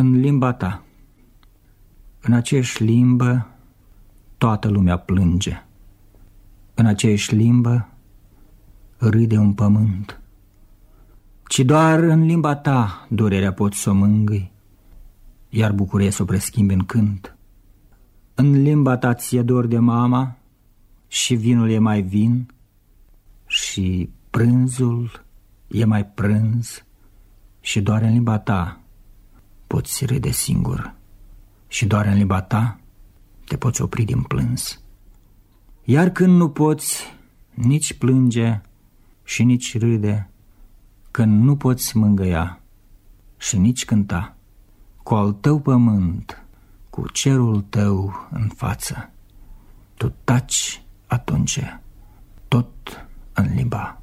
în limba ta. În aceeași limbă toată lumea plânge. În aceeași limbă râde un pământ. Ci doar în limba ta durerea pot să o mângâi, iar bucuria să o preschimbi în cânt. În limba ta ți-e dor de mama și vinul e mai vin și prânzul e mai prânz și doar în limba ta poți râde singur și doar în limba ta te poți opri din plâns. Iar când nu poți nici plânge și nici râde, când nu poți mângăia și nici cânta, cu al tău pământ, cu cerul tău în față, tu taci atunci tot în limba